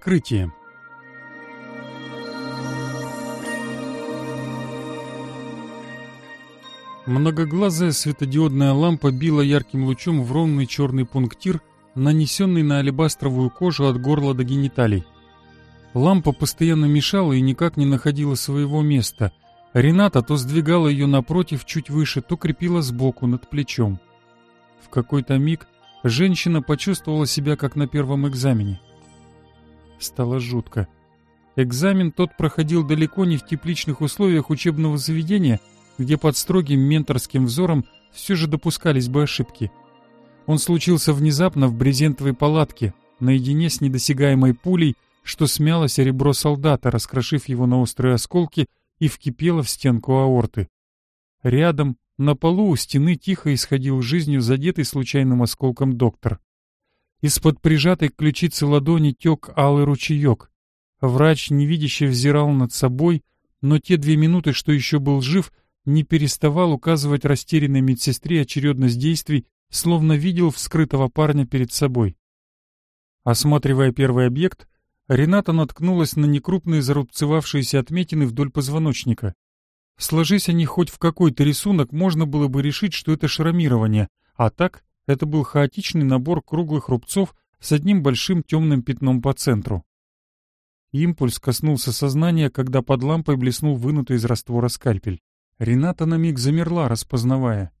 вскрытием. Многоглазая светодиодная лампа била ярким лучом в ровный черный пунктир, нанесенный на алебастровую кожу от горла до гениталий. Лампа постоянно мешала и никак не находила своего места. Рената то сдвигала ее напротив чуть выше, то крепила сбоку над плечом. В какой-то миг женщина почувствовала себя как на первом экзамене стало жутко. Экзамен тот проходил далеко не в тепличных условиях учебного заведения, где под строгим менторским взором все же допускались бы ошибки. Он случился внезапно в брезентовой палатке, наедине с недосягаемой пулей, что смяло серебро солдата, раскрошив его на острые осколки и вкипело в стенку аорты. Рядом, на полу у стены тихо исходил жизнью задетый случайным осколком доктор. Из-под прижатой к ключице ладони тек алый ручеек. Врач невидяще взирал над собой, но те две минуты, что еще был жив, не переставал указывать растерянной медсестре очередность действий, словно видел вскрытого парня перед собой. Осматривая первый объект, Рената наткнулась на некрупные зарубцевавшиеся отметины вдоль позвоночника. Сложись они хоть в какой-то рисунок, можно было бы решить, что это шрамирование, а так это был хаотичный набор круглых рубцов с одним большим темным пятном по центру. Импульс коснулся сознания, когда под лампой блеснул вынутый из раствора скальпель. Рената на миг замерла, распознавая.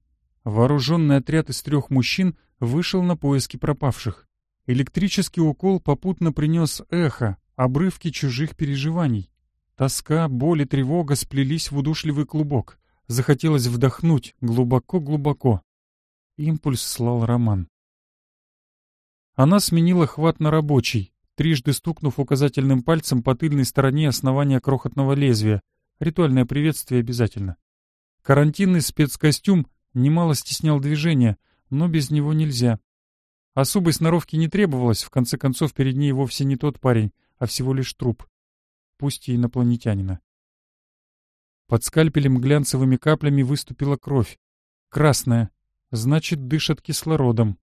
Вооруженный отряд из трех мужчин вышел на поиски пропавших. Электрический укол попутно принес эхо, обрывки чужих переживаний. Тоска, боль и тревога сплелись в удушливый клубок. Захотелось вдохнуть глубоко-глубоко. Импульс слал Роман. Она сменила хват на рабочий, трижды стукнув указательным пальцем по тыльной стороне основания крохотного лезвия. Ритуальное приветствие обязательно. Карантинный спецкостюм немало стеснял движение, но без него нельзя. Особой сноровки не требовалось, в конце концов перед ней вовсе не тот парень, а всего лишь труп. Пусть и инопланетянина. Под скальпелем глянцевыми каплями выступила кровь. Красная, значит, дышат кислородом.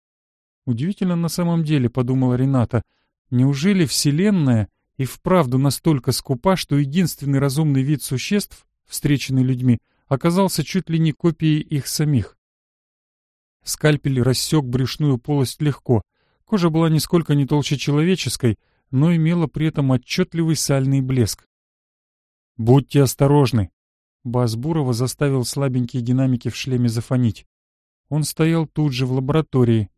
Удивительно на самом деле, подумала Рената. Неужели Вселенная и вправду настолько скупа, что единственный разумный вид существ, встреченный людьми, оказался чуть ли не копией их самих? Скальпель рассек брюшную полость легко. Кожа была нисколько не толще человеческой, но имела при этом отчетливый сальный блеск. «Будьте осторожны!» Бас Бурова заставил слабенькие динамики в шлеме зафонить. Он стоял тут же в лаборатории,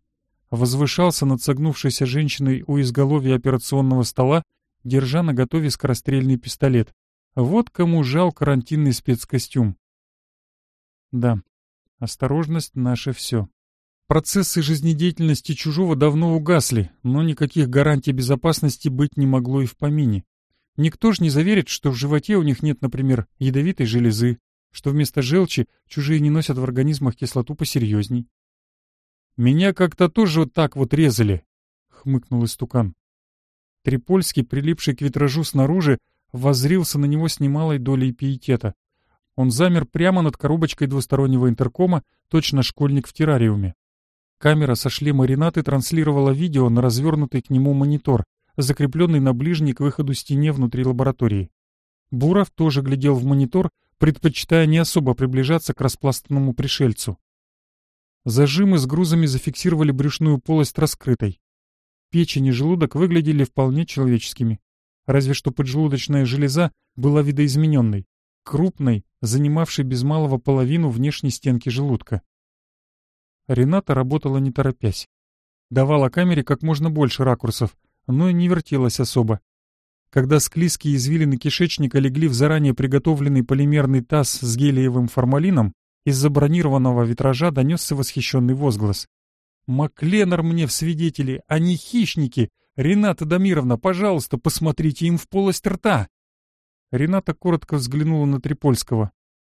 возвышался над согнувшейся женщиной у изголовья операционного стола, держа на готове скорострельный пистолет. Вот кому жал карантинный спецкостюм. Да, осторожность — наше все. Процессы жизнедеятельности чужого давно угасли, но никаких гарантий безопасности быть не могло и в помине. Никто ж не заверит, что в животе у них нет, например, ядовитой железы, что вместо желчи чужие не носят в организмах кислоту посерьезней. «Меня как-то тоже вот так вот резали», — хмыкнул истукан. Трипольский, прилипший к витражу снаружи, воззрился на него с немалой долей пиетета. Он замер прямо над коробочкой двустороннего интеркома, точно школьник в террариуме. Камера со шлема Ренаты транслировала видео на развернутый к нему монитор, закрепленный на ближней к выходу стене внутри лаборатории. Буров тоже глядел в монитор, предпочитая не особо приближаться к распластанному пришельцу. Зажимы с грузами зафиксировали брюшную полость раскрытой. Печень и желудок выглядели вполне человеческими, разве что поджелудочная железа была видоизмененной, крупной, занимавшей без малого половину внешней стенки желудка. Рената работала не торопясь. Давала камере как можно больше ракурсов, но и не вертелась особо, когда склизкие извилины кишечника легли в заранее приготовленный полимерный таз с гелиевым формалином, из забронированного витража донесся восхищенный возглас. «Макленор мне в свидетели, а они хищники! Рената Дамировна, пожалуйста, посмотрите им в полость рта!» Рената коротко взглянула на Трипольского.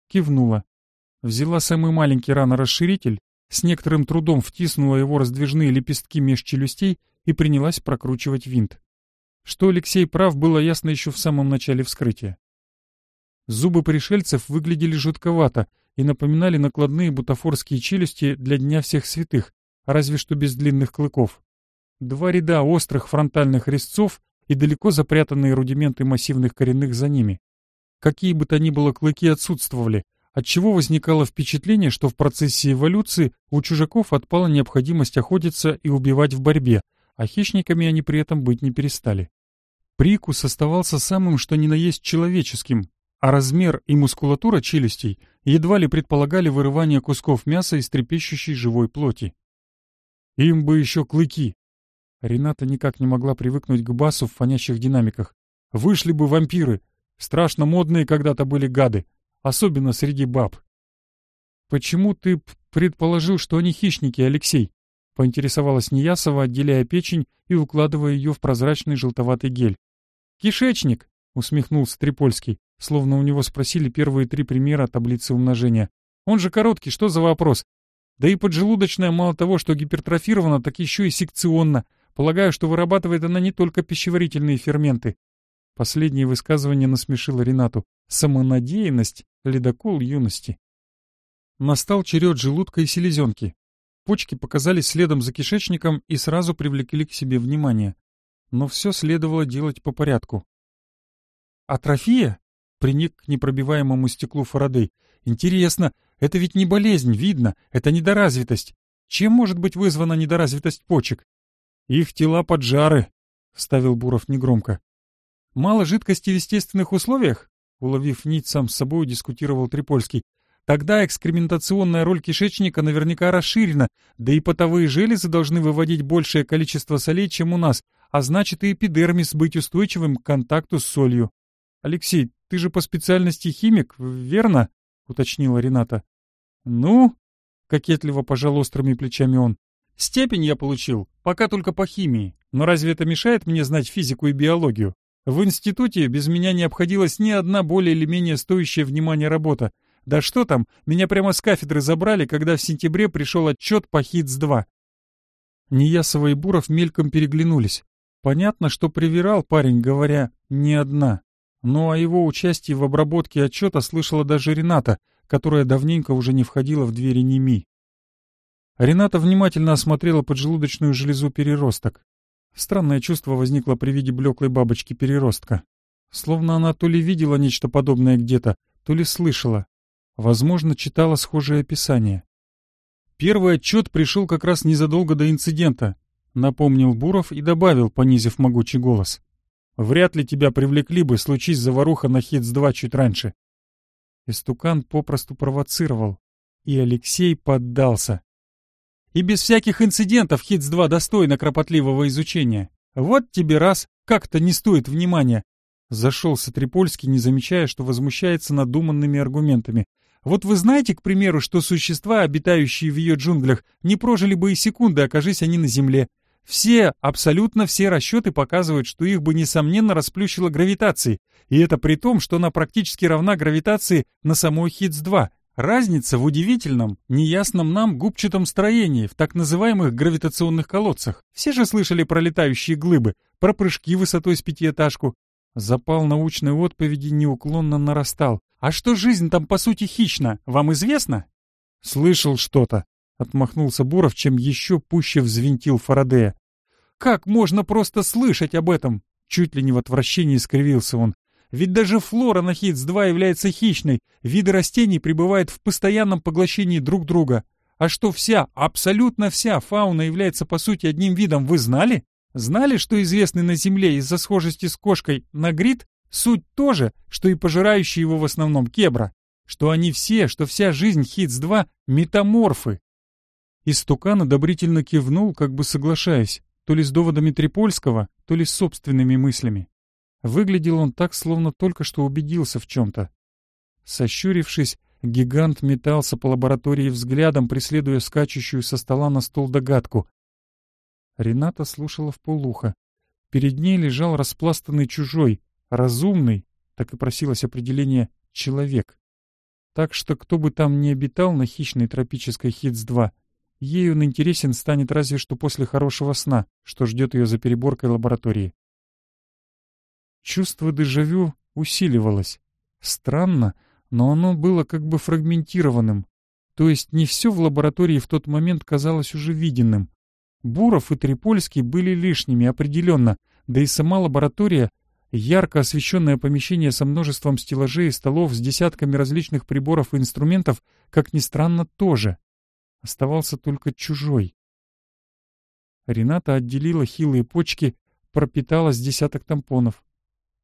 Кивнула. Взяла самый маленький рано расширитель с некоторым трудом втиснула его раздвижные лепестки меж челюстей и принялась прокручивать винт. Что Алексей прав, было ясно еще в самом начале вскрытия. Зубы пришельцев выглядели жутковато и напоминали накладные бутафорские челюсти для Дня всех святых, разве что без длинных клыков. Два ряда острых фронтальных резцов и далеко запрятанные рудименты массивных коренных за ними. Какие бы то ни было клыки отсутствовали, отчего возникало впечатление, что в процессе эволюции у чужаков отпала необходимость охотиться и убивать в борьбе, а хищниками они при этом быть не перестали. Прикус оставался самым что ни на есть человеческим, а размер и мускулатура челюстей едва ли предполагали вырывание кусков мяса из трепещущей живой плоти. Им бы еще клыки. Рената никак не могла привыкнуть к басу в фонящих динамиках. Вышли бы вампиры. Страшно модные когда-то были гады, особенно среди баб. «Почему ты предположил, что они хищники, Алексей?» Поинтересовалась Неясова, отделяя печень и укладывая ее в прозрачный желтоватый гель. «Кишечник!» — усмехнулся Трипольский, словно у него спросили первые три примера таблицы умножения. «Он же короткий, что за вопрос? Да и поджелудочная мало того, что гипертрофирована, так еще и секционна. Полагаю, что вырабатывает она не только пищеварительные ферменты». Последнее высказывание насмешило Ренату. «Самонадеянность — ледокол юности». Настал черед желудка и селезенки почки показались следом за кишечником и сразу привлекли к себе внимание. Но все следовало делать по порядку. «Атрофия?» — приник к непробиваемому стеклу Фарадей. «Интересно, это ведь не болезнь, видно, это недоразвитость. Чем может быть вызвана недоразвитость почек?» «Их тела поджары», — вставил Буров негромко. «Мало жидкости в естественных условиях?» Уловив нить, сам с собой дискутировал Трипольский. Тогда экскрементационная роль кишечника наверняка расширена, да и потовые железы должны выводить большее количество солей, чем у нас, а значит и эпидермис быть устойчивым к контакту с солью. «Алексей, ты же по специальности химик, верно?» — уточнила Рената. «Ну?» — кокетливо пожал острыми плечами он. «Степень я получил, пока только по химии. Но разве это мешает мне знать физику и биологию? В институте без меня не обходилась ни одна более или менее стоящая внимания работа, да что там, меня прямо с кафедры забрали, когда в сентябре пришел отчет по ХИТС-2. Неясова и Буров мельком переглянулись. Понятно, что привирал парень, говоря «не одна». Но о его участии в обработке отчета слышала даже Рената, которая давненько уже не входила в двери НИМИ. Рената внимательно осмотрела поджелудочную железу переросток. Странное чувство возникло при виде блеклой бабочки переростка. Словно она то ли видела нечто подобное где-то, то ли слышала, возможно, читала схожее описание. Первый отчет пришел как раз незадолго до инцидента, напомнил Буров и добавил, понизив могучий голос. Вряд ли тебя привлекли бы, случись заваруха на Хитс-2 чуть раньше. Истукан попросту провоцировал, и Алексей поддался. И без всяких инцидентов Хитс-2 достойно кропотливого изучения. Вот тебе раз, как-то не стоит внимания. Зашелся Трипольский, не замечая, что возмущается надуманными аргументами. Вот вы знаете, к примеру, что существа, обитающие в ее джунглях, не прожили бы и секунды, окажись они на земле. Все, абсолютно все расчеты показывают, что их бы, несомненно, расплющило гравитацией. И это при том, что она практически равна гравитации на самой Хитс-2. Разница в удивительном, неясном нам губчатом строении в так называемых гравитационных колодцах. Все же слышали про летающие глыбы, про прыжки высотой с пятиэтажку. Запал научной отповеди неуклонно нарастал. «А что жизнь там, по сути, хищна? Вам известно?» «Слышал что-то», — отмахнулся Буров, чем еще пуще взвинтил Фарадея. «Как можно просто слышать об этом?» Чуть ли не в отвращении скривился он. «Ведь даже флора на Хитс-2 является хищной. Виды растений пребывают в постоянном поглощении друг друга. А что вся, абсолютно вся фауна является, по сути, одним видом, вы знали?» Знали, что известный на Земле из-за схожести с кошкой нагрит суть тоже, что и пожирающий его в основном кебра? Что они все, что вся жизнь Хитс-2 — метаморфы? Истукан одобрительно кивнул, как бы соглашаясь, то ли с доводами Трипольского, то ли с собственными мыслями. Выглядел он так, словно только что убедился в чем-то. Сощурившись, гигант метался по лаборатории взглядом, преследуя скачущую со стола на стол догадку. Рената слушала вполуха. Перед ней лежал распластанный чужой, разумный, так и просилось определение «человек». Так что кто бы там ни обитал на хищной тропической Хитс-2, ей он интересен станет разве что после хорошего сна, что ждет ее за переборкой лаборатории. Чувство дежавю усиливалось. Странно, но оно было как бы фрагментированным. То есть не все в лаборатории в тот момент казалось уже виденным. Буров и Трипольский были лишними, определенно, да и сама лаборатория, ярко освещенное помещение со множеством стеллажей и столов с десятками различных приборов и инструментов, как ни странно, тоже. Оставался только чужой. Рената отделила хилые почки, пропитала с десяток тампонов.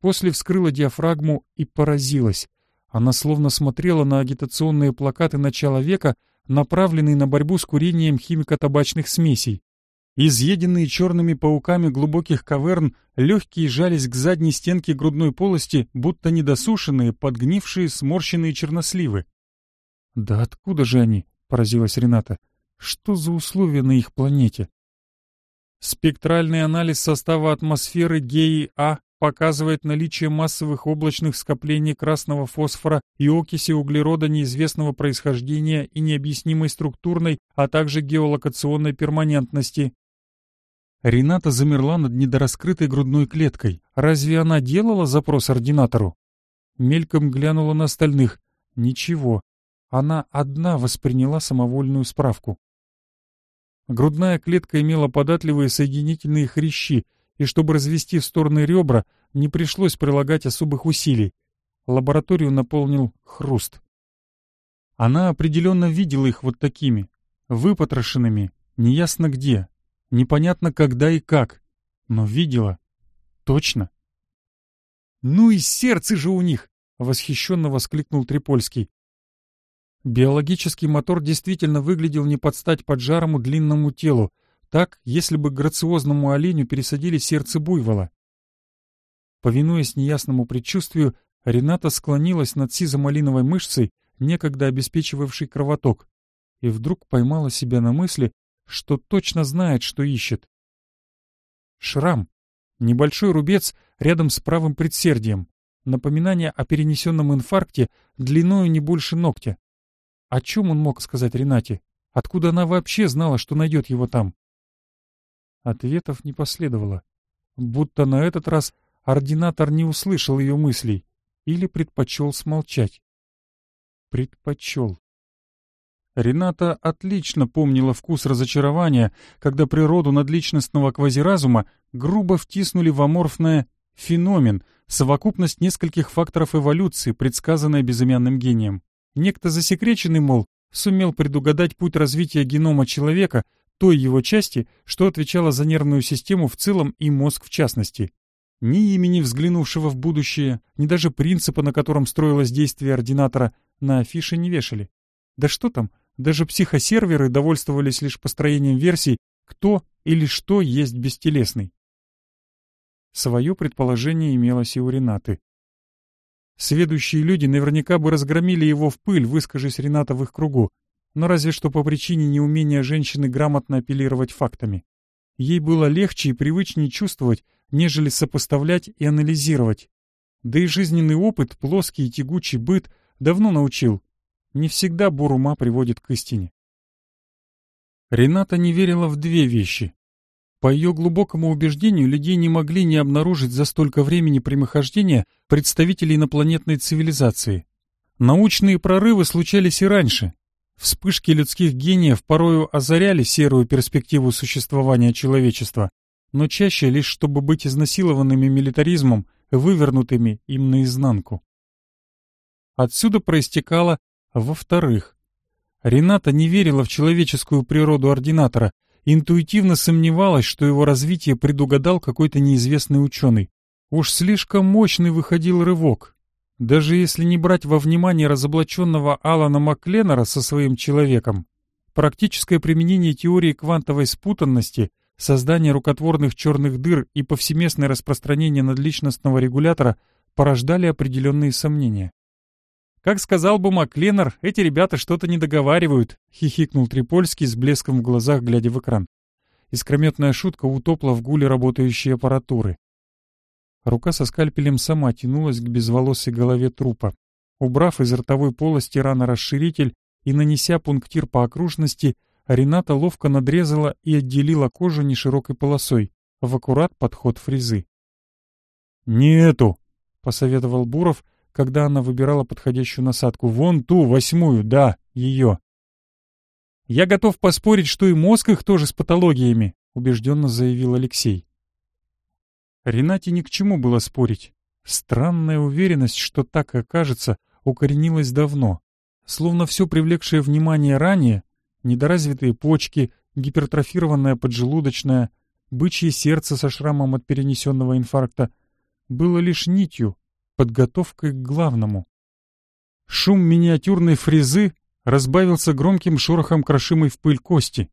После вскрыла диафрагму и поразилась. Она словно смотрела на агитационные плакаты начала века, направленные на борьбу с курением химико-табачных смесей. Изъеденные черными пауками глубоких каверн, легкие жались к задней стенке грудной полости, будто недосушенные, подгнившие, сморщенные черносливы. «Да откуда же они?» — поразилась Рената. «Что за условия на их планете?» Спектральный анализ состава атмосферы ГЕИ-А показывает наличие массовых облачных скоплений красного фосфора и окиси углерода неизвестного происхождения и необъяснимой структурной, а также геолокационной перманентности, Рената замерла над недораскрытой грудной клеткой. Разве она делала запрос ординатору? Мельком глянула на остальных. Ничего. Она одна восприняла самовольную справку. Грудная клетка имела податливые соединительные хрящи, и чтобы развести в стороны ребра, не пришлось прилагать особых усилий. Лабораторию наполнил хруст. Она определенно видела их вот такими, выпотрошенными, неясно где, непонятно когда и как, но видела. Точно. «Ну и сердце же у них!» — восхищенно воскликнул Трипольский. Биологический мотор действительно выглядел не под стать поджарому длинному телу, так, если бы грациозному оленю пересадили сердце буйвола. Повинуясь неясному предчувствию, Рената склонилась над сизомалиновой мышцей, некогда обеспечивавшей кровоток, и вдруг поймала себя на мысли, что точно знает, что ищет. Шрам. Небольшой рубец рядом с правым предсердием. Напоминание о перенесенном инфаркте длиною не больше ногтя. О чем он мог сказать Ренате? Откуда она вообще знала, что найдет его там? Ответов не последовало. Будто на этот раз ординатор не услышал ее мыслей или предпочел смолчать. Предпочел. Рената отлично помнила вкус разочарования, когда природу надличностного квазиразума грубо втиснули в аморфное «феномен», совокупность нескольких факторов эволюции, предсказанная безымянным гением. Некто засекреченный, мол, сумел предугадать путь развития генома человека, той его части, что отвечала за нервную систему в целом и мозг в частности. Ни имени взглянувшего в будущее, ни даже принципа, на котором строилось действие ординатора, на афише не вешали. Да что там, даже психосерверы довольствовались лишь построением версий, кто или что есть бестелесный. Свое предположение имелось и у Ренаты. Сведущие люди наверняка бы разгромили его в пыль, выскажись Рената в их кругу, но разве что по причине неумения женщины грамотно апеллировать фактами. Ей было легче и привычнее чувствовать, нежели сопоставлять и анализировать. Да и жизненный опыт, плоский и тягучий быт давно научил, не всегда бурума приводит к истине. Рената не верила в две вещи. По ее глубокому убеждению, людей не могли не обнаружить за столько времени прямохождения представителей инопланетной цивилизации. Научные прорывы случались и раньше. Вспышки людских гениев порою озаряли серую перспективу существования человечества, но чаще лишь чтобы быть изнасилованными милитаризмом, вывернутыми им наизнанку. Отсюда проистекала а во-вторых, Рената не верила в человеческую природу ординатора, интуитивно сомневалась, что его развитие предугадал какой-то неизвестный ученый. Уж слишком мощный выходил рывок. Даже если не брать во внимание разоблаченного Алана Макленнера со своим человеком, практическое применение теории квантовой спутанности, создание рукотворных черных дыр и повсеместное распространение надличностного регулятора порождали определенные сомнения. Как сказал бы Маклинер, эти ребята что-то не договаривают, хихикнул Трипольский с блеском в глазах, глядя в экран. Искрометная шутка утопла в гуле работающей аппаратуры. Рука со скальпелем сама тянулась к безволосой голове трупа. Убрав из ротовой полости рано расширитель и нанеся пунктир по окружности, Рената ловко надрезала и отделила кожу неширокой полосой, в аккурат подход фрезы. «Не эту!» — посоветовал Буров — когда она выбирала подходящую насадку. Вон ту, восьмую, да, ее. «Я готов поспорить, что и мозг их тоже с патологиями», — убежденно заявил Алексей. Ренате ни к чему было спорить. Странная уверенность, что так окажется, укоренилась давно. Словно все привлекшее внимание ранее — недоразвитые почки, гипертрофированная поджелудочная, бычье сердце со шрамом от перенесенного инфаркта — было лишь нитью, подготовкой к главному. Шум миниатюрной фрезы разбавился громким шорохом крошимой в пыль кости.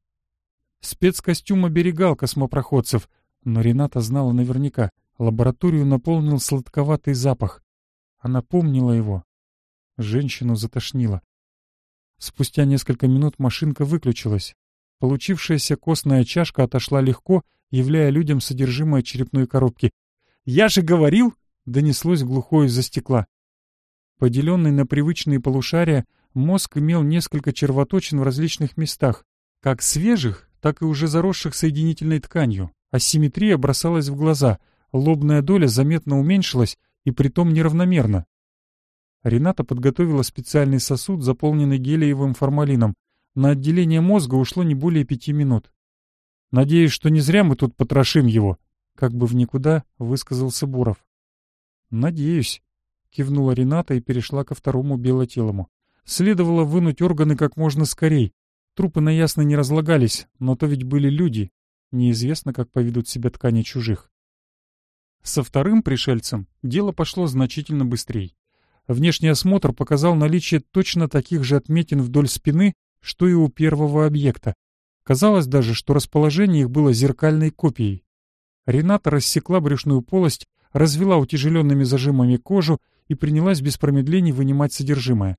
Спецкостюм оберегал космопроходцев, но Рената знала наверняка, лабораторию наполнил сладковатый запах. Она помнила его. Женщину затошнило. Спустя несколько минут машинка выключилась. Получившаяся костная чашка отошла легко, являя людям содержимое черепной коробки. «Я же говорил, донеслось глухое из-за стекла. Поделенный на привычные полушария, мозг имел несколько червоточин в различных местах, как свежих, так и уже заросших соединительной тканью. Асимметрия бросалась в глаза, лобная доля заметно уменьшилась, и притом неравномерно. Рената подготовила специальный сосуд, заполненный гелиевым формалином. На отделение мозга ушло не более пяти минут. «Надеюсь, что не зря мы тут потрошим его», — как бы в никуда высказался Буров. «Надеюсь», — кивнула Рената и перешла ко второму белотелому. «Следовало вынуть органы как можно скорей. Трупы наясно не разлагались, но то ведь были люди. Неизвестно, как поведут себя ткани чужих». Со вторым пришельцем дело пошло значительно быстрее. Внешний осмотр показал наличие точно таких же отметин вдоль спины, что и у первого объекта. Казалось даже, что расположение их было зеркальной копией. Рената рассекла брюшную полость, развела утяжеленными зажимами кожу и принялась без промедлений вынимать содержимое.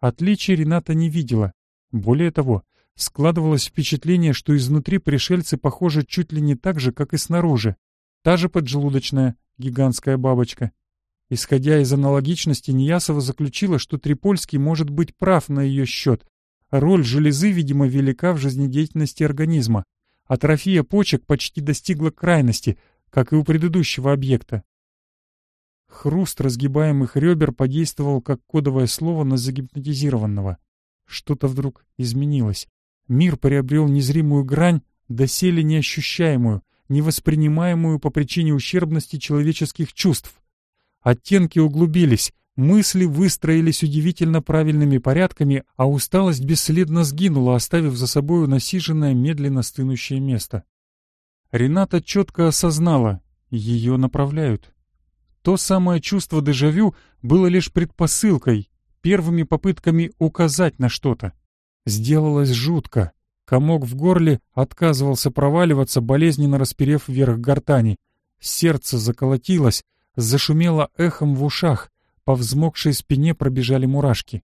Отличий Рената не видела. Более того, складывалось впечатление, что изнутри пришельцы похожи чуть ли не так же, как и снаружи. Та же поджелудочная гигантская бабочка. Исходя из аналогичности, Ниясова заключила, что Трипольский может быть прав на ее счет. Роль железы, видимо, велика в жизнедеятельности организма. Атрофия почек почти достигла крайности, как и у предыдущего объекта. Хруст разгибаемых ребер подействовал как кодовое слово на загипнотизированного. Что-то вдруг изменилось. Мир приобрел незримую грань, доселе неощущаемую, невоспринимаемую по причине ущербности человеческих чувств. Оттенки углубились, мысли выстроились удивительно правильными порядками, а усталость бесследно сгинула, оставив за собою насиженное, медленно стынущее место. Рената четко осознала, ее направляют. То самое чувство дежавю было лишь предпосылкой, первыми попытками указать на что-то. Сделалось жутко. Комок в горле отказывался проваливаться, болезненно расперев вверх гортани. Сердце заколотилось, зашумело эхом в ушах, по взмокшей спине пробежали мурашки.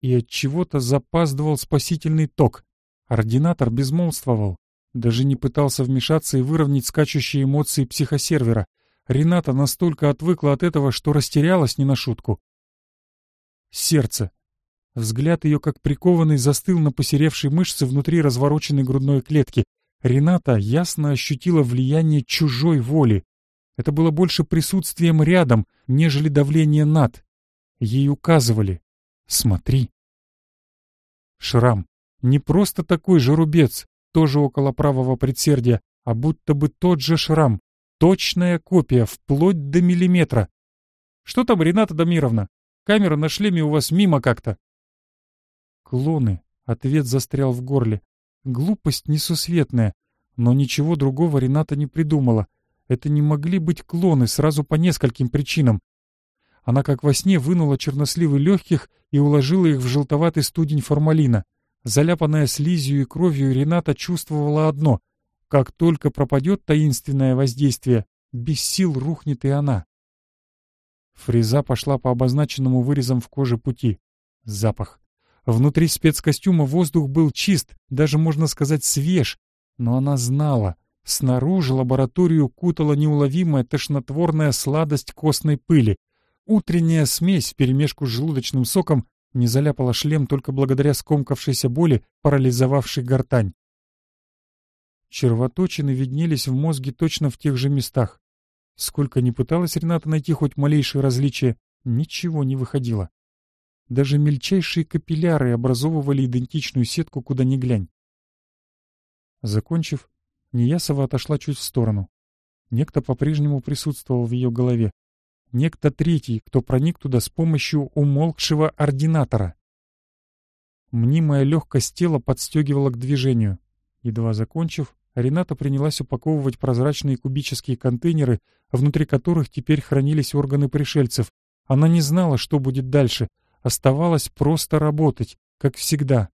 И от чего то запаздывал спасительный ток. Ординатор безмолвствовал. Даже не пытался вмешаться и выровнять скачущие эмоции психосервера. Рената настолько отвыкла от этого, что растерялась не на шутку. Сердце. Взгляд ее, как прикованный, застыл на посеревшей мышце внутри развороченной грудной клетки. Рената ясно ощутила влияние чужой воли. Это было больше присутствием рядом, нежели давление над. Ей указывали. Смотри. Шрам. Не просто такой же рубец, тоже около правого предсердия, а будто бы тот же шрам. Точная копия, вплоть до миллиметра. Что там, Рената Дамировна? Камера на шлеме у вас мимо как-то. Клоны. Ответ застрял в горле. Глупость несусветная. Но ничего другого Рената не придумала. Это не могли быть клоны сразу по нескольким причинам. Она как во сне вынула черносливы легких и уложила их в желтоватый студень формалина — Заляпанная слизью и кровью Рената чувствовала одно — как только пропадет таинственное воздействие, без сил рухнет и она. Фреза пошла по обозначенному вырезам в коже пути. Запах. Внутри спецкостюма воздух был чист, даже, можно сказать, свеж. Но она знала. Снаружи лабораторию кутала неуловимая тошнотворная сладость костной пыли. Утренняя смесь вперемешку с желудочным соком не заляпала шлем только благодаря скомкавшейся боли, парализовавшей гортань. Червоточины виднелись в мозге точно в тех же местах. Сколько ни пыталась Рената найти хоть малейшее различие, ничего не выходило. Даже мельчайшие капилляры образовывали идентичную сетку, куда ни глянь. Закончив, Неясова отошла чуть в сторону. Некто по-прежнему присутствовал в ее голове некто третий, кто проник туда с помощью умолкшего ординатора. Мнимая легкость тела подстегивала к движению. Едва закончив, Рената принялась упаковывать прозрачные кубические контейнеры, внутри которых теперь хранились органы пришельцев. Она не знала, что будет дальше. Оставалось просто работать, как всегда.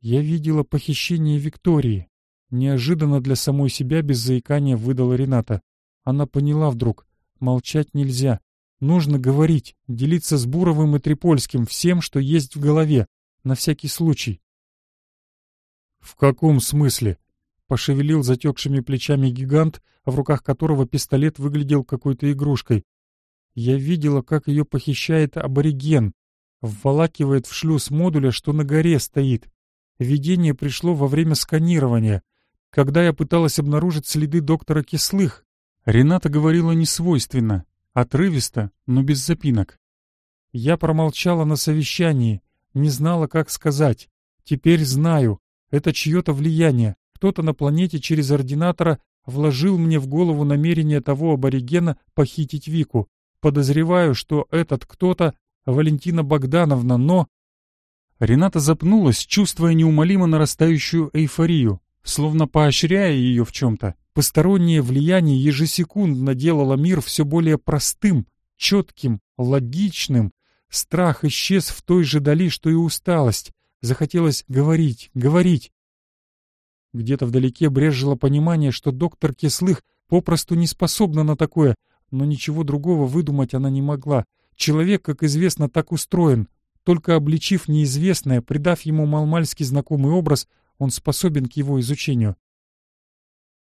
Я видела похищение Виктории. Неожиданно для самой себя без заикания выдала Рената. Она поняла вдруг. Молчать нельзя. Нужно говорить, делиться с Буровым и Трипольским всем, что есть в голове, на всякий случай. «В каком смысле?» — пошевелил затекшими плечами гигант, в руках которого пистолет выглядел какой-то игрушкой. Я видела, как ее похищает абориген, вволакивает в шлюз модуля, что на горе стоит. Видение пришло во время сканирования, когда я пыталась обнаружить следы доктора Кислых, Рената говорила несвойственно, отрывисто, но без запинок. Я промолчала на совещании, не знала, как сказать. Теперь знаю, это чье-то влияние. Кто-то на планете через ординатора вложил мне в голову намерение того аборигена похитить Вику. Подозреваю, что этот кто-то Валентина Богдановна, но... Рената запнулась, чувствуя неумолимо нарастающую эйфорию, словно поощряя ее в чем-то. Постороннее влияние ежесекундно делало мир все более простым, четким, логичным. Страх исчез в той же дали, что и усталость. Захотелось говорить, говорить. Где-то вдалеке брежило понимание, что доктор Кислых попросту не способна на такое, но ничего другого выдумать она не могла. Человек, как известно, так устроен. Только обличив неизвестное, придав ему малмальский знакомый образ, он способен к его изучению.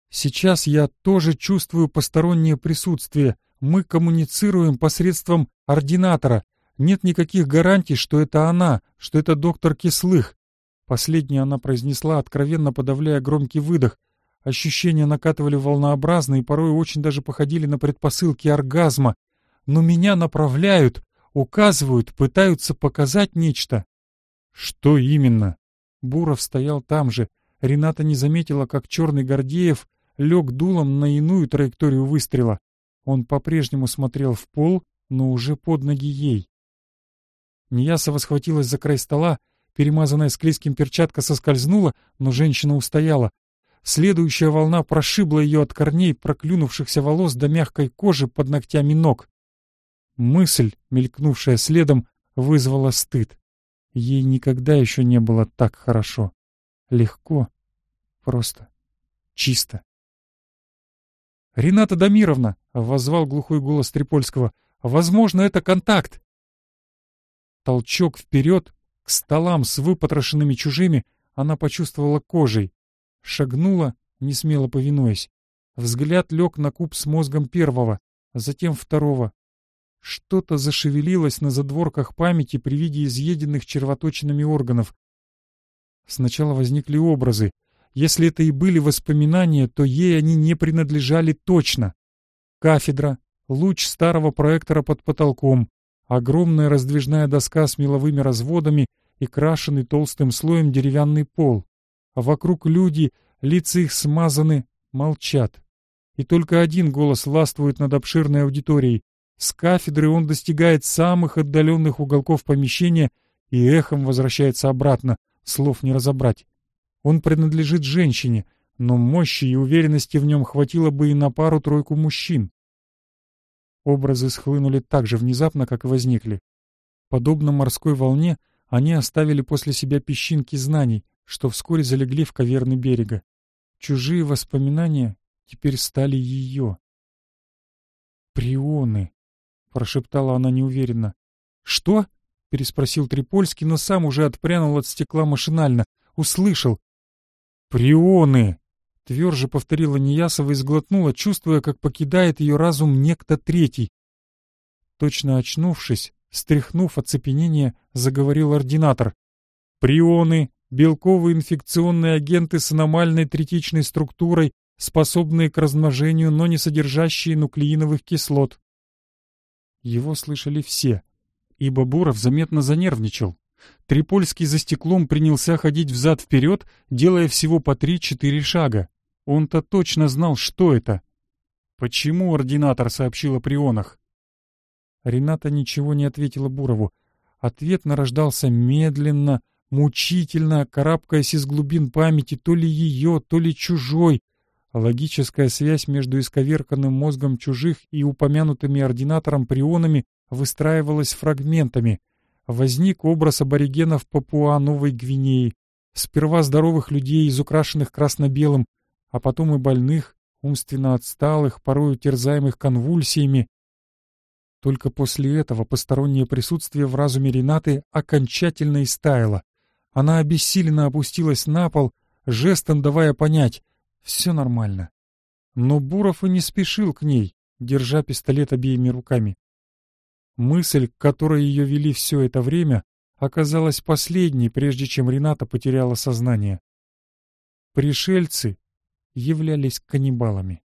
Сейчас я тоже чувствую постороннее присутствие. Мы коммуницируем посредством ординатора. Нет никаких гарантий, что это она, что это доктор Кислых. Последнее она произнесла, откровенно подавляя громкий выдох. Ощущения накатывали волнообразно и порой очень даже походили на предпосылки оргазма. Но меня направляют, указывают, пытаются показать нечто. Что именно? Буров стоял там же. Рената не заметила, как черный Гордеев лег дулом на иную траекторию выстрела. Он по-прежнему смотрел в пол, но уже под ноги ей. Ниясова схватилась за край стола, перемазанная склизким перчатка соскользнула, но женщина устояла. Следующая волна прошибла ее от корней проклюнувшихся волос до мягкой кожи под ногтями ног. Мысль, мелькнувшая следом, вызвала стыд. Ей никогда еще не было так хорошо. Легко, просто, чисто. «Рената Дамировна!» — воззвал глухой голос Трипольского. «Возможно, это контакт!» Толчок вперед, к столам с выпотрошенными чужими, она почувствовала кожей. Шагнула, не смело повинуясь. Взгляд лег на куб с мозгом первого, а затем второго. Что-то зашевелилось на задворках памяти при виде изъеденных червоточинами органов. Сначала возникли образы — если это и были воспоминания, то ей они не принадлежали точно. Кафедра, луч старого проектора под потолком, огромная раздвижная доска с меловыми разводами и крашеный толстым слоем деревянный пол. А вокруг люди, лица их смазаны, молчат. И только один голос ластвует над обширной аудиторией. С кафедры он достигает самых отдаленных уголков помещения и эхом возвращается обратно, слов не разобрать. Он принадлежит женщине, но мощи и уверенности в нем хватило бы и на пару-тройку мужчин. Образы схлынули так же внезапно, как и возникли. Подобно морской волне, они оставили после себя песчинки знаний, что вскоре залегли в каверны берега. Чужие воспоминания теперь стали ее. «Прионы!» — прошептала она неуверенно. «Что?» — переспросил Трипольский, но сам уже отпрянул от стекла машинально. Услышал. «Прионы!» — тверже повторила Неясова и сглотнула, чувствуя, как покидает ее разум некто третий. Точно очнувшись, стряхнув оцепенение, заговорил ординатор. «Прионы — белковые инфекционные агенты с аномальной третичной структурой, способные к размножению, но не содержащие нуклеиновых кислот». Его слышали все, ибо Буров заметно занервничал. Трипольский за стеклом принялся ходить взад-вперед, делая всего по три-четыре шага. Он-то точно знал, что это. Почему ординатор сообщил о прионах? Рената ничего не ответила Бурову. Ответ нарождался медленно, мучительно, карабкаясь из глубин памяти то ли ее, то ли чужой. Логическая связь между исковерканным мозгом чужих и упомянутыми ординатором прионами выстраивалась фрагментами возник образ аборигенов Папуа-Новой Гвинеи, сперва здоровых людей, из украшенных красно-белым, а потом и больных, умственно отсталых, порой терзаемых конвульсиями. Только после этого постороннее присутствие в разуме Ренаты окончательно истаяло. Она обессиленно опустилась на пол, жестом давая понять «все нормально». Но Буров и не спешил к ней, держа пистолет обеими руками. Мысль, к которой ее вели все это время, оказалась последней, прежде чем Рената потеряла сознание. Пришельцы являлись каннибалами.